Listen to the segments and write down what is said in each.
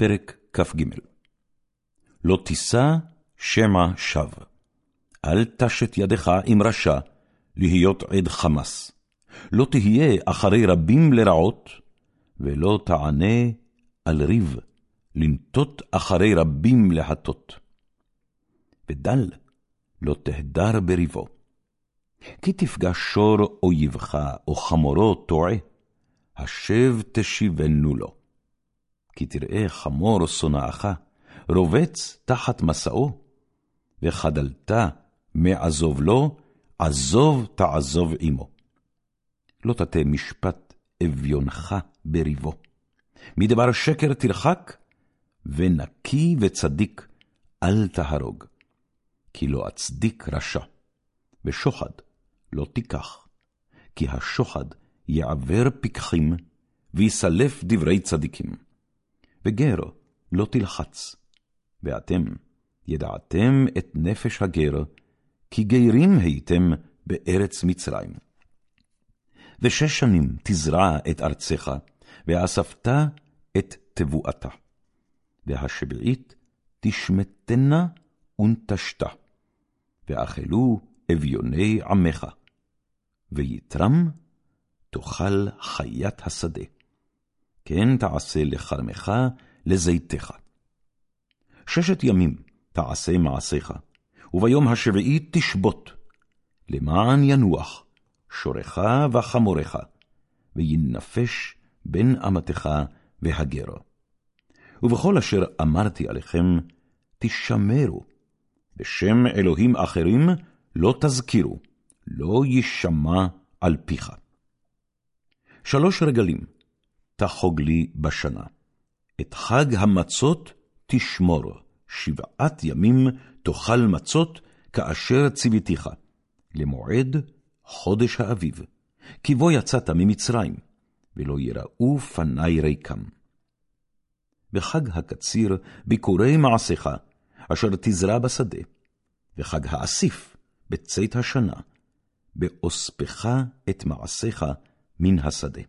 פרק כ"ג לא תישא שמע שווא. אל תשת ידך עם רשע, להיות עד חמס. לא תהיה אחרי רבים לרעות, ולא תענה על ריב, לנטות אחרי רבים להטות. ודל, לא תהדר בריבו. כי תפגע שור אויבך, או חמורו טועה, השב תשיבנו לו. כי תראה חמור שונאך, רובץ תחת מסעו, וחדלת מעזוב לו, עזוב תעזוב עמו. לא תטה משפט אביונך בריבו. מדבר שקר תרחק, ונקי וצדיק אל תהרוג. כי לא אצדיק רשע, ושוחד לא תיקח, כי השוחד יעבר פיקחים, ויסלף דברי צדיקים. וגר לא תלחץ, ואתם ידעתם את נפש הגר, כי גרים הייתם בארץ מצרים. ושש שנים תזרע את ארצך, ואספת את תבואתה. והשביעית תשמטנה ונטשתה, ואכלו אביוני עמך, ויתרם תאכל חיית השדה. כן תעשה לכרמך, לזיתך. ששת ימים תעשה מעשיך, וביום השביעי תשבות, למען ינוח שורך וחמורך, וינפש בין אמתך והגר. ובכל אשר אמרתי עליכם, תשמרו, בשם אלוהים אחרים לא תזכירו, לא יישמע על פיך. שלוש רגלים תחוג לי בשנה. את חג המצות תשמור, שבעת ימים תאכל מצות כאשר ציוויתיך, למועד חודש האביב, כי בו יצאת ממצרים, ולא יראו פני ריקם. בחג הקציר ביקורי מעשיך, אשר תזרע בשדה, וחג האסיף בצאת השנה, באוספך את מעשיך מן השדה.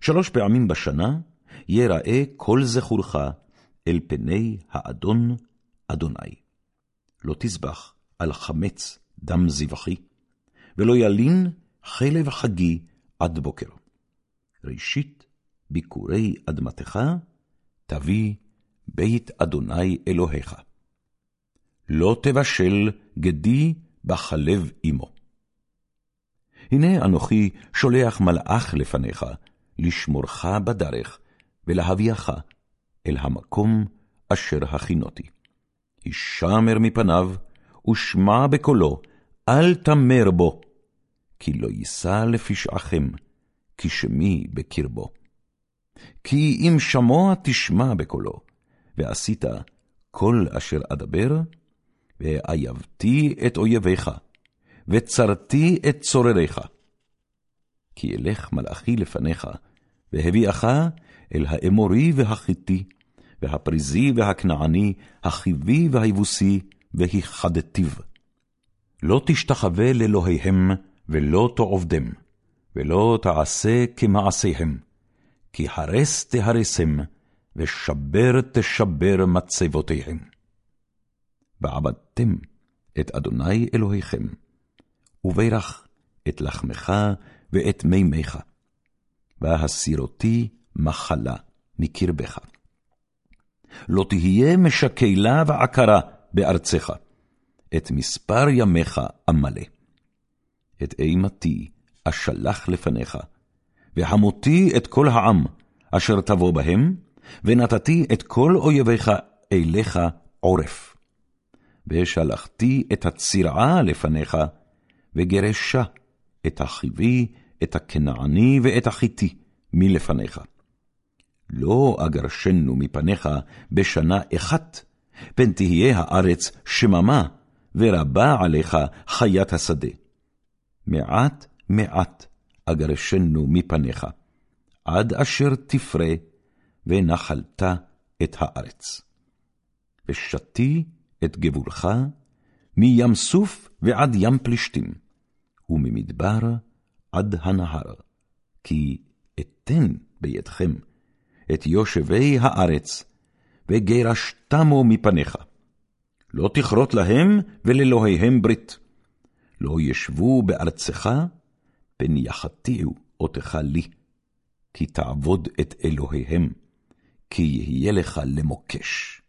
שלוש פעמים בשנה יראה כל זכורך אל פני האדון אדוני. לא תזבח על חמץ דם זבחי, ולא ילין חלב חגי עד בוקר. ראשית, ביקורי אדמתך, תביא בית אדוני אלוהיך. לא תבשל גדי בחלב אמו. הנה אנוכי שולח מלאך לפניך, לשמורך בדרך, ולהביאך אל המקום אשר הכינותי. הישמר מפניו, ושמע בקולו, אל תמר בו, כי לא יישא לפשעכם, כי שמי בקרבו. כי אם שמוע תשמע בקולו, ועשית כל אשר אדבר, ואייבתי את אויביך, וצרתי את צורריך. כי אלך מלאכי לפניך, והביאך אל האמורי והחיתי, והפריזי והכנעני, החיבי והיבוסי, והיחדתיו. לא תשתחווה לאלוהיהם, ולא תעובדם, ולא תעשה כמעשיהם, כי הרס תהרסם, ושבר תשבר מצבותיהם. ועבדתם את אדוני אלוהיכם, וברך את לחמך ואת מימיך, והסירותי מחלה מקרבך. לא תהיה משקלה ועקרה בארצך, את מספר ימיך אמלא. את אימתי אשלח לפניך, והמותי את כל העם אשר תבוא בהם, ונתתי את כל אויביך אליך עורף. ושלחתי את הצרעה לפניך, וגרשה את החיבי, את הכנעני ואת החיתי מלפניך. לא אגרשנו מפניך בשנה אחת, פן תהיה הארץ שממה, ורבה עליך חיית השדה. מעט מעט אגרשנו מפניך, עד אשר תפרה, ונחלת את הארץ. ושתי את גבולך מים סוף ועד ים פלישתים, וממדבר עד הנהר, כי אתן בידכם את יושבי הארץ, וגירשתמו מפניך. לא תכרות להם ולאלוהיהם ברית. לא ישבו בארצך, פן יחטיאו אותך לי, כי תעבוד את אלוהיהם, כי יהיה לך למוקש.